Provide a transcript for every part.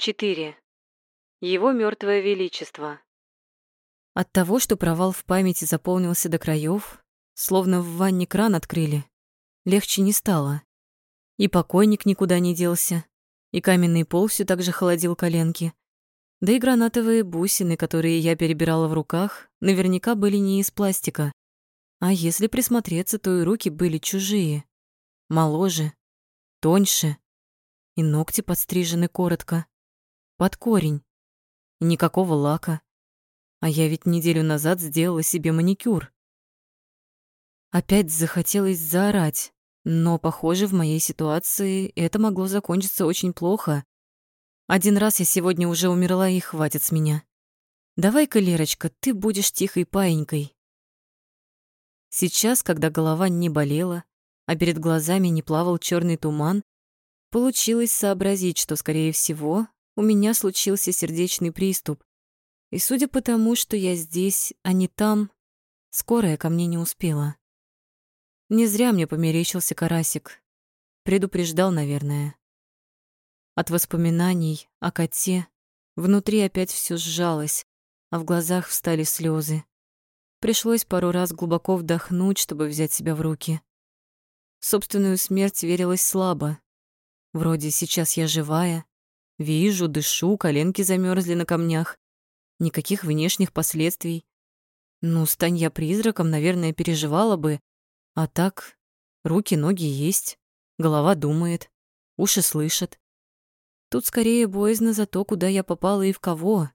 4. Его мертвое величество. От того, что провал в памяти заполнился до краев, словно в ванне кран открыли, легче не стало. И покойник никуда не делся, и каменный пол все так же холодил коленки. Да и гранатовые бусины, которые я перебирала в руках, наверняка были не из пластика. А если присмотреться, то и руки были чужие. Моложе, тоньше, и ногти подстрижены коротко. Под корень. Никакого лака. А я ведь неделю назад сделала себе маникюр. Опять захотелось заорать, но, похоже, в моей ситуации это могло закончиться очень плохо. Один раз я сегодня уже умерла, и хватит с меня. Давай-ка, Лерочка, ты будешь тихой паинькой. Сейчас, когда голова не болела, а перед глазами не плавал черный туман, получилось сообразить, что, скорее всего, у меня случился сердечный приступ. И судя по тому, что я здесь, а не там, скорая ко мне не успела. Не зря мне померещился карасик. Предупреждал, наверное. От воспоминаний о коте внутри опять все сжалось, а в глазах встали слезы. Пришлось пару раз глубоко вдохнуть, чтобы взять себя в руки. В собственную смерть верилось слабо. Вроде сейчас я живая, вижу, дышу, коленки замерзли на камнях. Никаких внешних последствий. Ну, стань я призраком, наверное, переживала бы, а так, руки, ноги есть, голова думает, уши слышат. Тут скорее боязно за то, куда я попала и в кого.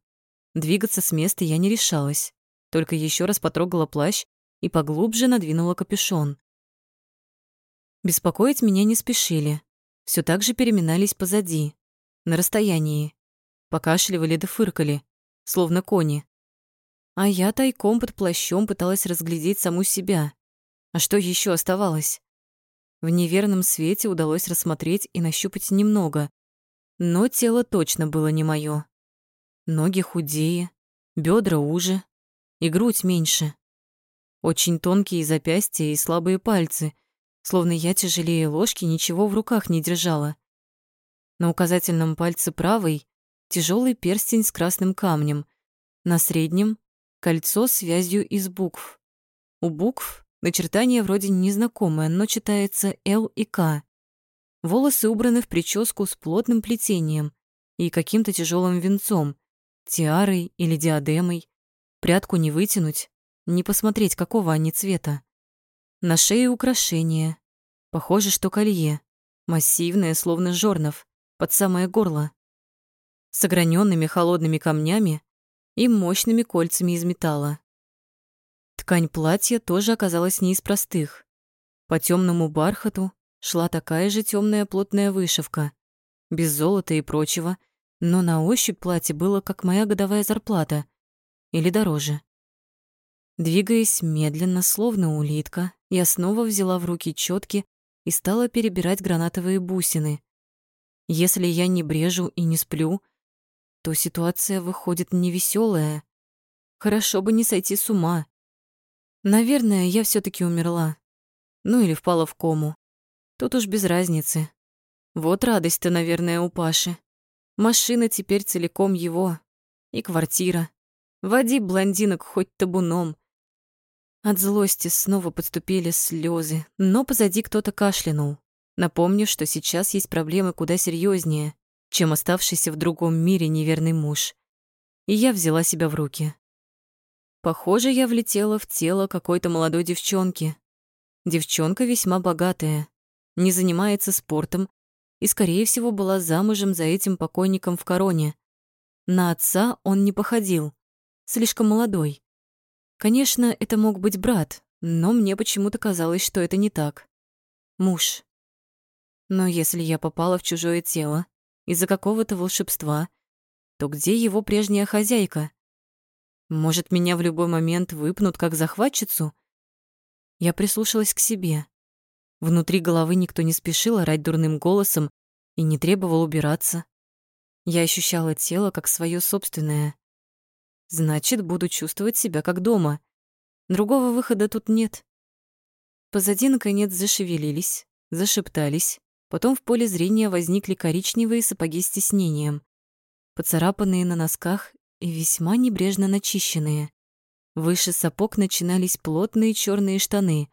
Двигаться с места я не решалась, только еще раз потрогала плащ и поглубже надвинула капюшон. Беспокоить меня не спешили, все так же переминались позади, на расстоянии, покашливали да фыркали, словно кони. А я тайком под плащом пыталась разглядеть саму себя, а что еще оставалось? В неверном свете удалось рассмотреть и нащупать немного, но тело точно было не мое. Ноги худее, бедра уже и грудь меньше. Очень тонкие запястья и слабые пальцы, словно я тяжелее ложки ничего в руках не держала. На указательном пальце правой тяжелый перстень с красным камнем, на среднем — кольцо с вязью из букв. У букв Начертание вроде незнакомое, но читается «Л» и «К». Волосы убраны в прическу с плотным плетением и каким-то тяжелым венцом, тиарой или диадемой. Прядку не вытянуть, не посмотреть, какого они цвета. На шее украшение. Похоже, что колье. Массивное, словно жорнов, под самое горло. С ограненными холодными камнями и мощными кольцами из металла. Ткань платья тоже оказалась не из простых. По темному бархату шла такая же темная плотная вышивка, без золота и прочего, но на ощупь платье было как моя годовая зарплата, или дороже. Двигаясь медленно, словно улитка, я снова взяла в руки четки и стала перебирать гранатовые бусины. Если я не брежу и не сплю, то ситуация выходит невеселая. Хорошо бы не сойти с ума. Наверное, я все таки умерла. Ну или впала в кому. Тут уж без разницы. Вот радость-то, наверное, у Паши. Машина теперь целиком его. И квартира. Води блондинок хоть табуном. От злости снова подступили слезы, но позади кто-то кашлянул, напомнив, что сейчас есть проблемы куда серьезнее, чем оставшийся в другом мире неверный муж. И я взяла себя в руки. Похоже, я влетела в тело какой-то молодой девчонки. Девчонка весьма богатая, не занимается спортом и, скорее всего, была замужем за этим покойником в короне. На отца он не походил, слишком молодой. Конечно, это мог быть брат, но мне почему-то казалось, что это не так. Муж. Но если я попала в чужое тело из-за какого-то волшебства, то где его прежняя хозяйка? Может, меня в любой момент выпнут как захватчицу? Я прислушалась к себе. Внутри головы никто не спешил орать дурным голосом и не требовал убираться. Я ощущала тело как свое собственное. Значит, буду чувствовать себя как дома. Другого выхода тут нет. Позади, наконец, зашевелились, зашептались. Потом в поле зрения возникли коричневые сапоги с тиснением. поцарапанные на носках и весьма небрежно начищенные. Выше сапог начинались плотные черные штаны,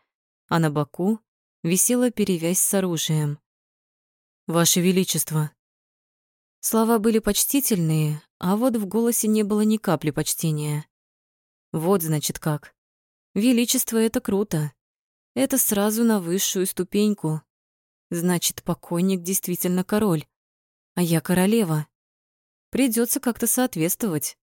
а на боку висела перевязь с оружием. «Ваше Величество!» Слова были почтительные, а вот в голосе не было ни капли почтения. Вот, значит, как. Величество — это круто. Это сразу на высшую ступеньку. Значит, покойник действительно король, а я королева. Придется как-то соответствовать.